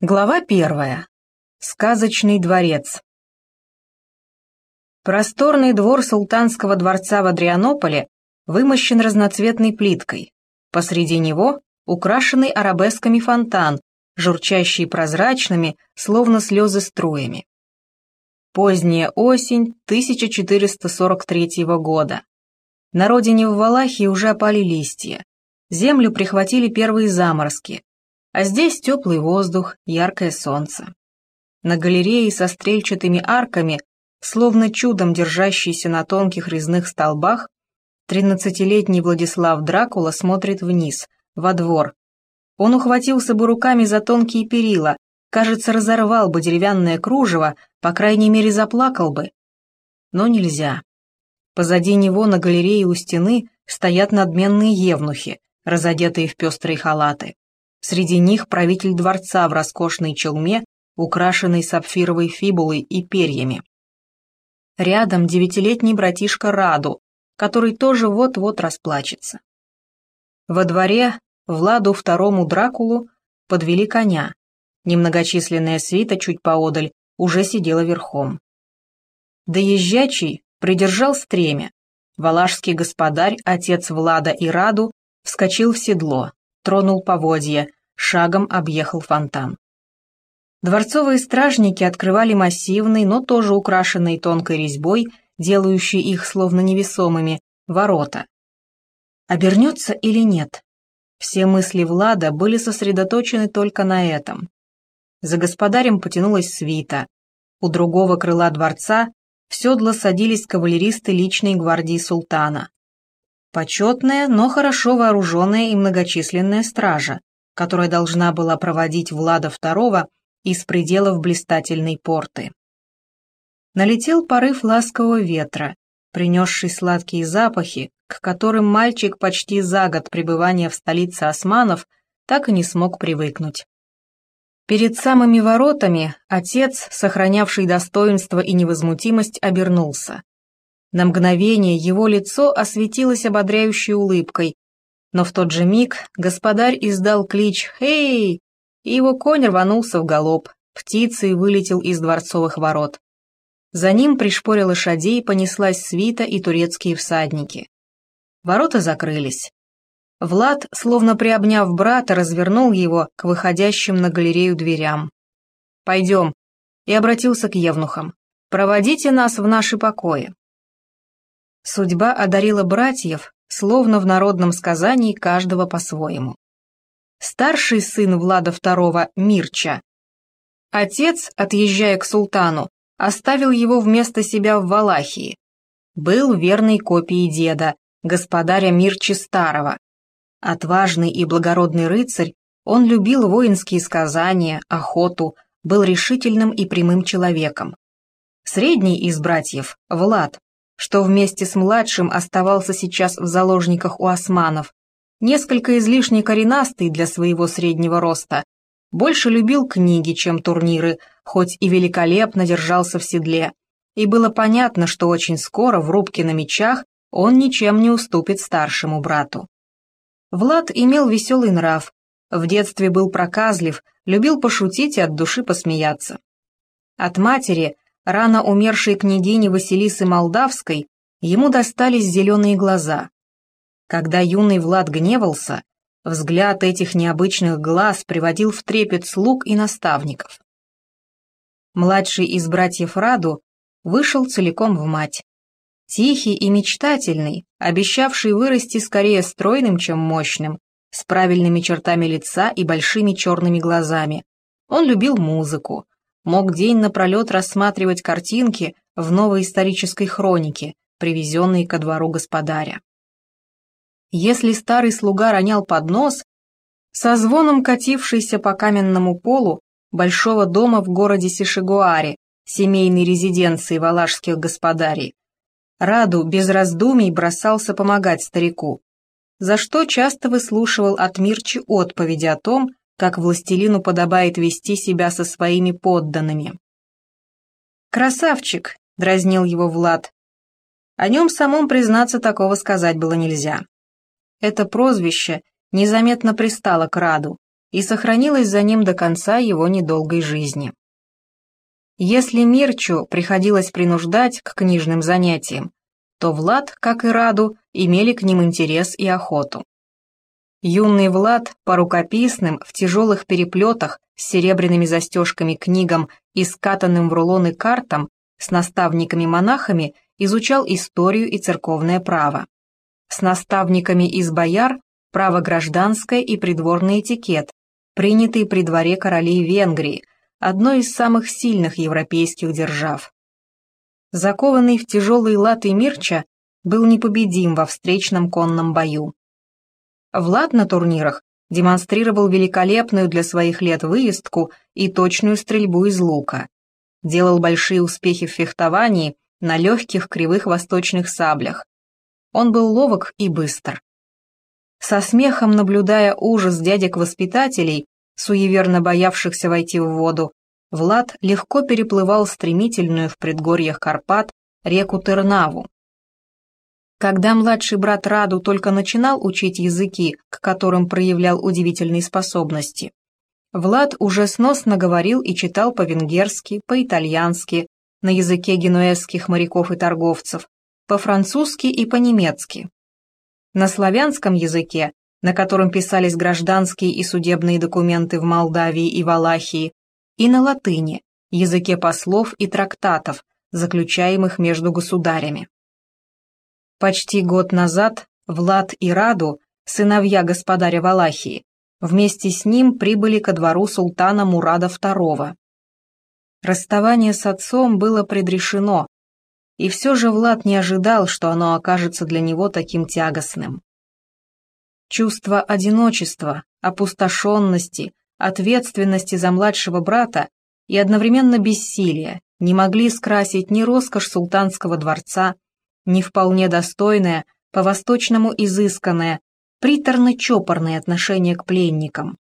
Глава первая. Сказочный дворец. Просторный двор султанского дворца в Адрианополе вымощен разноцветной плиткой. Посреди него украшенный арабесками фонтан, журчащий прозрачными, словно слезы струями. Поздняя осень 1443 года. На родине в Валахии уже опали листья. Землю прихватили первые заморозки, а здесь теплый воздух, яркое солнце. На галерее со стрельчатыми арками, словно чудом держащийся на тонких резных столбах, тринадцатилетний Владислав Дракула смотрит вниз, во двор. Он ухватился бы руками за тонкие перила, кажется, разорвал бы деревянное кружево, по крайней мере, заплакал бы. Но нельзя. Позади него на галерее у стены стоят надменные евнухи, разодетые в пестрые халаты. Среди них правитель дворца в роскошной челме, украшенной сапфировой фибулой и перьями. Рядом девятилетний братишка Раду, который тоже вот-вот расплачется. Во дворе Владу второму Дракулу подвели коня. Немногочисленная свита чуть поодаль уже сидела верхом. Доезжачий придержал стремя. Валашский господарь, отец Влада и Раду, вскочил в седло, тронул поводья, шагом объехал фонтан. Дворцовые стражники открывали массивный, но тоже украшенный тонкой резьбой, делающий их словно невесомыми, ворота. Обернется или нет? Все мысли Влада были сосредоточены только на этом. За господарем потянулась свита. У другого крыла дворца в седло садились кавалеристы личной гвардии султана. Почетная, но хорошо вооруженная и многочисленная стража, которая должна была проводить Влада II из пределов блистательной порты. Налетел порыв ласкового ветра, принесший сладкие запахи, к которым мальчик почти за год пребывания в столице османов так и не смог привыкнуть. Перед самыми воротами отец, сохранявший достоинство и невозмутимость, обернулся. На мгновение его лицо осветилось ободряющей улыбкой, но в тот же миг господарь издал клич «Эй!» и его конь рванулся в галоп, птицей вылетел из дворцовых ворот. За ним пришпорил лошадей понеслась свита и турецкие всадники. Ворота закрылись. Влад, словно приобняв брата, развернул его к выходящим на галерею дверям. «Пойдем», и обратился к евнухам. «Проводите нас в наши покои». Судьба одарила братьев словно в народном сказании каждого по-своему. Старший сын Влада II Мирча. Отец, отъезжая к султану, оставил его вместо себя в Валахии. Был верной копией деда, господаря Мирчи Старого. Отважный и благородный рыцарь, он любил воинские сказания, охоту, был решительным и прямым человеком. Средний из братьев, Влад, что вместе с младшим оставался сейчас в заложниках у османов, несколько излишне коренастый для своего среднего роста, больше любил книги, чем турниры, хоть и великолепно держался в седле, и было понятно, что очень скоро в рубке на мечах он ничем не уступит старшему брату. Влад имел веселый нрав, в детстве был проказлив, любил пошутить и от души посмеяться. От матери рано умершей княгини Василисы Молдавской, ему достались зеленые глаза. Когда юный Влад гневался, взгляд этих необычных глаз приводил в трепет слуг и наставников. Младший из братьев Раду вышел целиком в мать. Тихий и мечтательный, обещавший вырасти скорее стройным, чем мощным, с правильными чертами лица и большими черными глазами. Он любил музыку, мог день напролет рассматривать картинки в новой исторической хронике, привезенной ко двору господаря. Если старый слуга ронял поднос, со звоном катившийся по каменному полу большого дома в городе Сишигуаре, семейной резиденции валашских господарей, Раду без раздумий бросался помогать старику, за что часто выслушивал от Мирчи отповеди о том, как властелину подобает вести себя со своими подданными. «Красавчик!» — дразнил его Влад. О нем самом, признаться, такого сказать было нельзя. Это прозвище незаметно пристало к Раду, и сохранилась за ним до конца его недолгой жизни. Если Мирчу приходилось принуждать к книжным занятиям, то Влад, как и Раду, имели к ним интерес и охоту. Юный Влад по рукописным, в тяжелых переплетах с серебряными застежками книгам и скатанным в рулоны картам с наставниками-монахами изучал историю и церковное право. С наставниками из бояр – право гражданское и придворный этикет, принятый при дворе королей Венгрии, одной из самых сильных европейских держав. Закованный в тяжелый латы Мирча был непобедим во встречном конном бою. Влад на турнирах демонстрировал великолепную для своих лет выездку и точную стрельбу из лука. Делал большие успехи в фехтовании на легких кривых восточных саблях. Он был ловок и быстр. Со смехом наблюдая ужас дядек-воспитателей, суеверно боявшихся войти в воду, Влад легко переплывал стремительную в предгорьях Карпат реку Тернаву. Когда младший брат Раду только начинал учить языки, к которым проявлял удивительные способности, Влад уже сносно говорил и читал по-венгерски, по-итальянски, на языке генуэзских моряков и торговцев, по-французски и по-немецки. На славянском языке на котором писались гражданские и судебные документы в Молдавии и Валахии, и на латыни, языке послов и трактатов, заключаемых между государями. Почти год назад Влад и Раду, сыновья господаря Валахии, вместе с ним прибыли ко двору султана Мурада II. Расставание с отцом было предрешено, и все же Влад не ожидал, что оно окажется для него таким тягостным. Чувство одиночества, опустошенности, ответственности за младшего брата и одновременно бессилия не могли скрасить ни роскошь султанского дворца, ни вполне достойное, по-восточному изысканное, приторно-чопорное отношение к пленникам.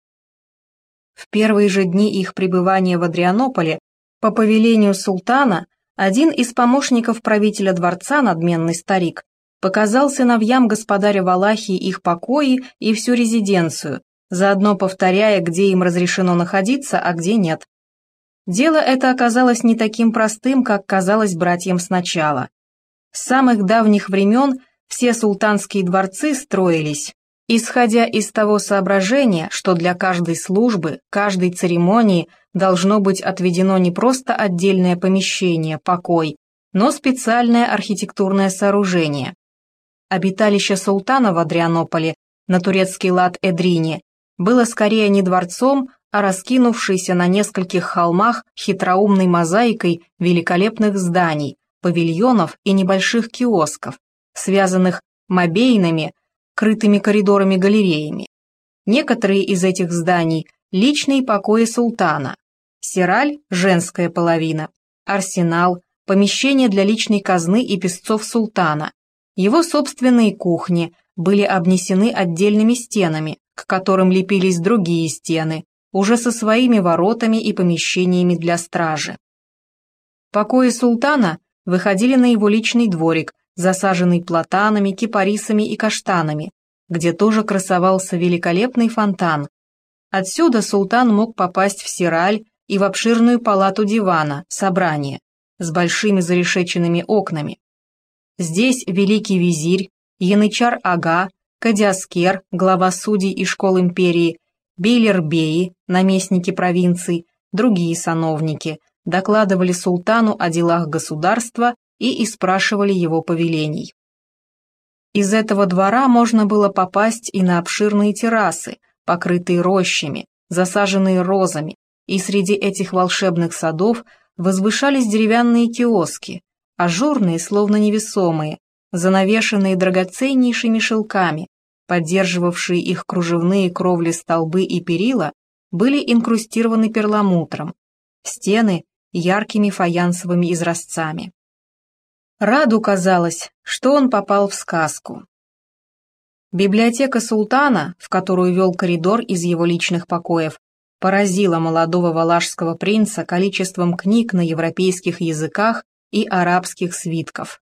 В первые же дни их пребывания в Адрианополе по повелению султана один из помощников правителя дворца, надменный старик, показал сыновьям господаря Валахии их покои и всю резиденцию, заодно повторяя, где им разрешено находиться, а где нет. Дело это оказалось не таким простым, как казалось братьям сначала. С самых давних времен все султанские дворцы строились, исходя из того соображения, что для каждой службы, каждой церемонии должно быть отведено не просто отдельное помещение, покой, но специальное архитектурное сооружение, Обиталище султана в Адрианополе, на турецкий лад Эдрине, было скорее не дворцом, а раскинувшейся на нескольких холмах хитроумной мозаикой великолепных зданий, павильонов и небольших киосков, связанных мобейными, крытыми коридорами-галереями. Некоторые из этих зданий – личные покои султана, Сираль – женская половина, арсенал, помещение для личной казны и песцов султана, его собственные кухни были обнесены отдельными стенами, к которым лепились другие стены, уже со своими воротами и помещениями для стражи. Покои султана выходили на его личный дворик, засаженный платанами, кипарисами и каштанами, где тоже красовался великолепный фонтан. Отсюда султан мог попасть в Сираль и в обширную палату дивана, собрание, с большими зарешеченными окнами, Здесь великий визирь, Янычар-ага, Кадиаскер, глава судей и школ империи, Бейлербеи, наместники провинций, другие сановники, докладывали султану о делах государства и испрашивали его повелений. Из этого двора можно было попасть и на обширные террасы, покрытые рощами, засаженные розами, и среди этих волшебных садов возвышались деревянные киоски, ажурные, словно невесомые, занавешенные драгоценнейшими шелками, поддерживавшие их кружевные кровли столбы и перила, были инкрустированы перламутром, стены — яркими фаянсовыми изразцами. Раду казалось, что он попал в сказку. Библиотека султана, в которую вел коридор из его личных покоев, поразила молодого валашского принца количеством книг на европейских языках и арабских свитков.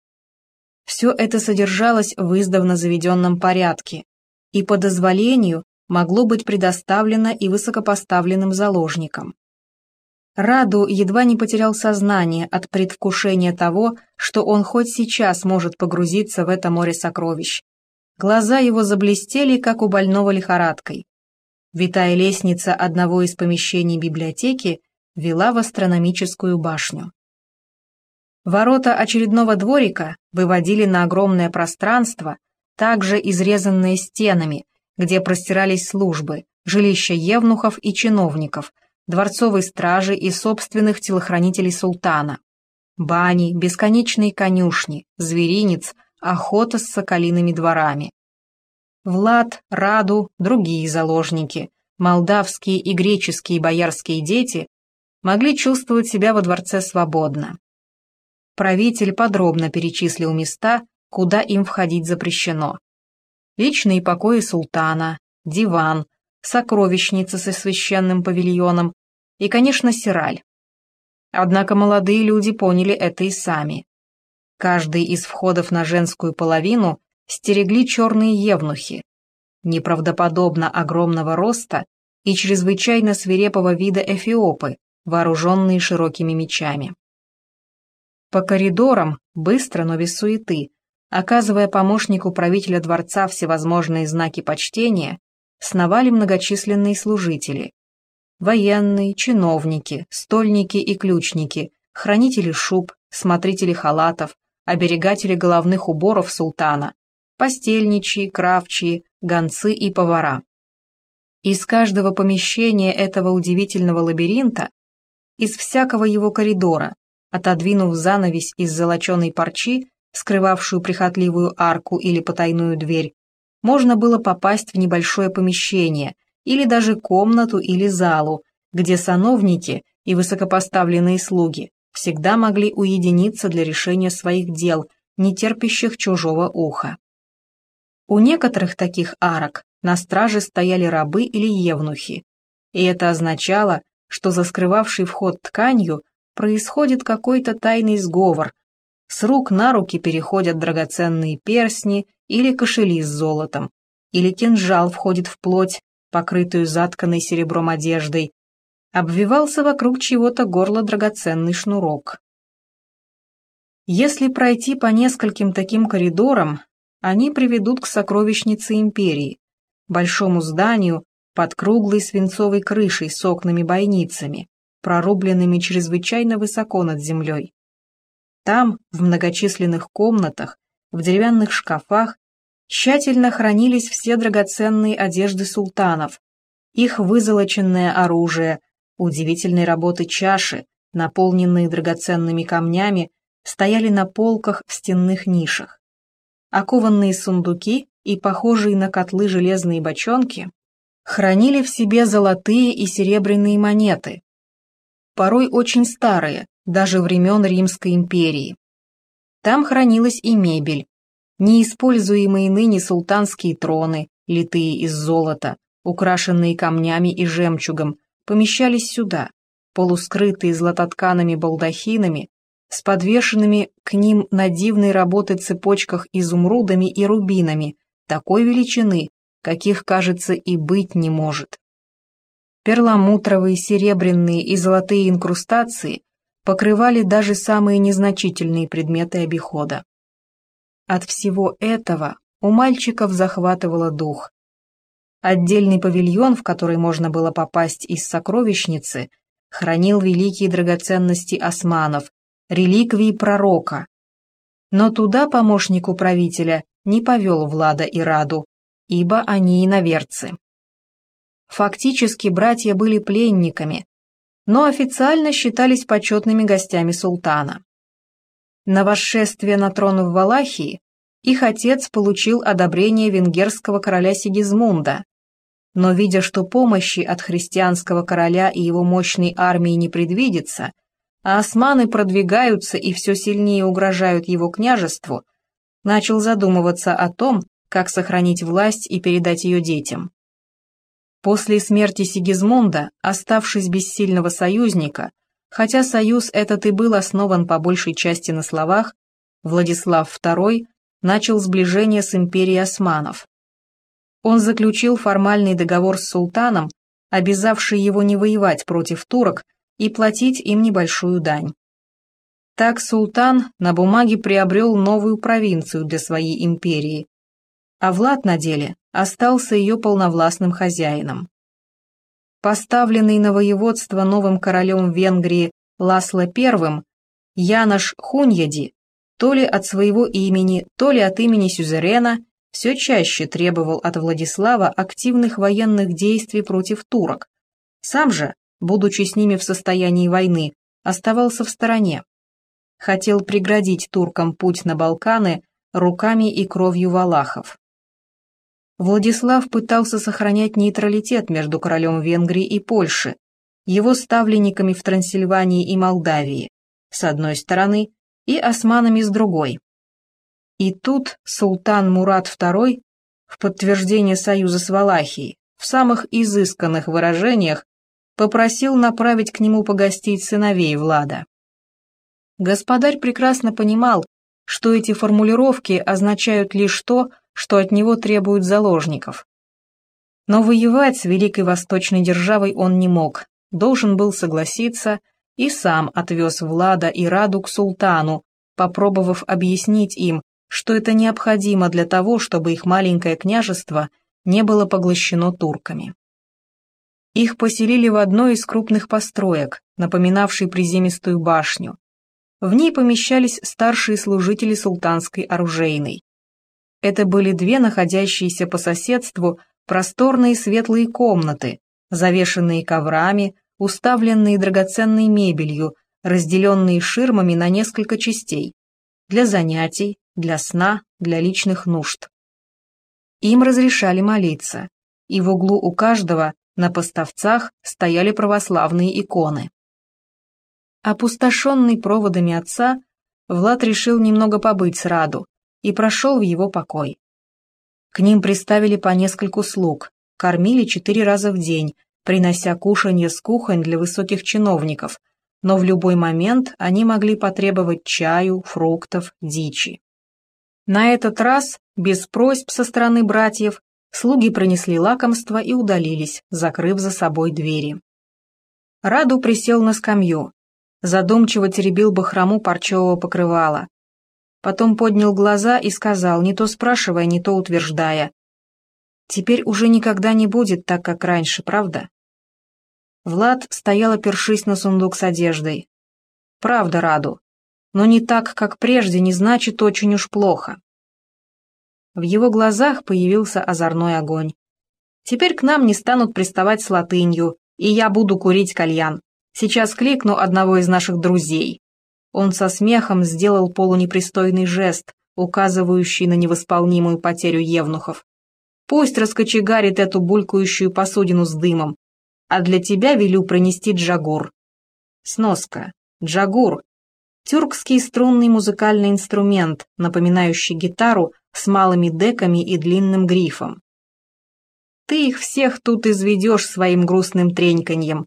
Все это содержалось в издавна заведенном порядке, и по дозволению могло быть предоставлено и высокопоставленным заложникам. Раду едва не потерял сознание от предвкушения того, что он хоть сейчас может погрузиться в это море сокровищ. Глаза его заблестели, как у больного лихорадкой. Витая лестница одного из помещений библиотеки вела в астрономическую башню. Ворота очередного дворика выводили на огромное пространство, также изрезанное стенами, где простирались службы, жилища евнухов и чиновников, дворцовой стражи и собственных телохранителей султана. Бани, бесконечные конюшни, зверинец, охота с соколиными дворами. Влад, Раду, другие заложники, молдавские и греческие боярские дети могли чувствовать себя во дворце свободно. Правитель подробно перечислил места, куда им входить запрещено. Личные покои султана, диван, сокровищница со священным павильоном и, конечно, сираль. Однако молодые люди поняли это и сами. Каждый из входов на женскую половину стерегли черные евнухи, неправдоподобно огромного роста и чрезвычайно свирепого вида эфиопы, вооруженные широкими мечами. По коридорам, быстро, но без суеты, оказывая помощнику правителя дворца всевозможные знаки почтения, сновали многочисленные служители. Военные, чиновники, стольники и ключники, хранители шуб, смотрители халатов, оберегатели головных уборов султана, постельничьи, кравчие, гонцы и повара. Из каждого помещения этого удивительного лабиринта, из всякого его коридора, отодвинув занавесь из золоченой парчи, скрывавшую прихотливую арку или потайную дверь, можно было попасть в небольшое помещение или даже комнату или залу, где сановники и высокопоставленные слуги всегда могли уединиться для решения своих дел, не терпящих чужого уха. У некоторых таких арок на страже стояли рабы или евнухи, и это означало, что за скрывавшей вход тканью происходит какой-то тайный сговор, с рук на руки переходят драгоценные перстни или кошели с золотом, или кинжал входит в плоть, покрытую затканной серебром одеждой, обвивался вокруг чего-то горла драгоценный шнурок. Если пройти по нескольким таким коридорам, они приведут к сокровищнице империи, большому зданию под круглой свинцовой крышей с окнами-бойницами, прорубленными чрезвычайно высоко над землей. Там, в многочисленных комнатах, в деревянных шкафах, тщательно хранились все драгоценные одежды султанов, их вызолоченное оружие, удивительной работы чаши, наполненные драгоценными камнями, стояли на полках в стенных нишах. Окованные сундуки и похожие на котлы железные бочонки хранили в себе золотые и серебряные монеты, порой очень старые, даже времен Римской империи. Там хранилась и мебель, неиспользуемые ныне султанские троны, литые из золота, украшенные камнями и жемчугом, помещались сюда, полускрытые златотканными балдахинами, с подвешенными к ним на дивной работы цепочках изумрудами и рубинами, такой величины, каких, кажется, и быть не может. Перламутровые, серебряные и золотые инкрустации покрывали даже самые незначительные предметы обихода. От всего этого у мальчиков захватывало дух. Отдельный павильон, в который можно было попасть из сокровищницы, хранил великие драгоценности османов, реликвии пророка. Но туда помощник управителя не повел Влада и Раду, ибо они иноверцы. Фактически братья были пленниками, но официально считались почетными гостями султана. На восшествие на трон в Валахии их отец получил одобрение венгерского короля Сигизмунда, но видя, что помощи от христианского короля и его мощной армии не предвидится, а османы продвигаются и все сильнее угрожают его княжеству, начал задумываться о том, как сохранить власть и передать ее детям. После смерти Сигизмунда, оставшись без сильного союзника, хотя союз этот и был основан по большей части на словах, Владислав II начал сближение с империей османов. Он заключил формальный договор с султаном, обязавший его не воевать против турок и платить им небольшую дань. Так султан на бумаге приобрел новую провинцию для своей империи, а Влад на деле остался ее полновластным хозяином. Поставленный на воеводство новым королем Венгрии Ласло I, Янош Хуньяди, то ли от своего имени, то ли от имени сюзерена, все чаще требовал от Владислава активных военных действий против турок. Сам же, будучи с ними в состоянии войны, оставался в стороне хотел преградить туркам путь на Балканы руками и кровью валахов. Владислав пытался сохранять нейтралитет между королем Венгрии и Польши, его ставленниками в Трансильвании и Молдавии, с одной стороны, и османами с другой. И тут султан Мурат II, в подтверждение союза с Валахией, в самых изысканных выражениях, попросил направить к нему погостить сыновей Влада. Господарь прекрасно понимал, что эти формулировки означают лишь то, что от него требуют заложников. Но воевать с Великой Восточной державой он не мог, должен был согласиться и сам отвез Влада и Раду к султану, попробовав объяснить им, что это необходимо для того, чтобы их маленькое княжество не было поглощено турками. Их поселили в одной из крупных построек, напоминавшей приземистую башню, в ней помещались старшие служители султанской оружейной. Это были две находящиеся по соседству просторные светлые комнаты, завешенные коврами, уставленные драгоценной мебелью, разделенные ширмами на несколько частей, для занятий, для сна, для личных нужд. Им разрешали молиться, и в углу у каждого на поставцах стояли православные иконы. Опустошенный проводами отца, Влад решил немного побыть с Раду и прошел в его покой. К ним приставили по нескольку слуг, кормили четыре раза в день, принося кушанье с кухонь для высоких чиновников, но в любой момент они могли потребовать чаю, фруктов, дичи. На этот раз, без просьб со стороны братьев, слуги принесли лакомство и удалились, закрыв за собой двери. Раду присел на скамью, задумчиво теребил бахрому парчевого покрывала. Потом поднял глаза и сказал, не то спрашивая, не то утверждая. «Теперь уже никогда не будет так, как раньше, правда?» Влад стоял, опершись на сундук с одеждой. «Правда, Раду. Но не так, как прежде, не значит очень уж плохо». В его глазах появился озорной огонь. «Теперь к нам не станут приставать с латынью, и я буду курить кальян. Сейчас кликну одного из наших друзей». Он со смехом сделал полунепристойный жест, указывающий на невосполнимую потерю евнухов. «Пусть раскочегарит эту булькающую посудину с дымом, а для тебя велю пронести джагур». Сноска. Джагур. Тюркский струнный музыкальный инструмент, напоминающий гитару с малыми деками и длинным грифом. Ты их всех тут изведешь своим грустным треньканьем,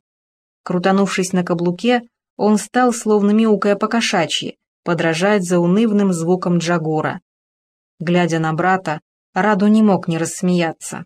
Крутанувшись на каблуке, он стал, словно мяукая по-кошачьи, подражать заунывным звуком Джагура. Глядя на брата, Раду не мог не рассмеяться.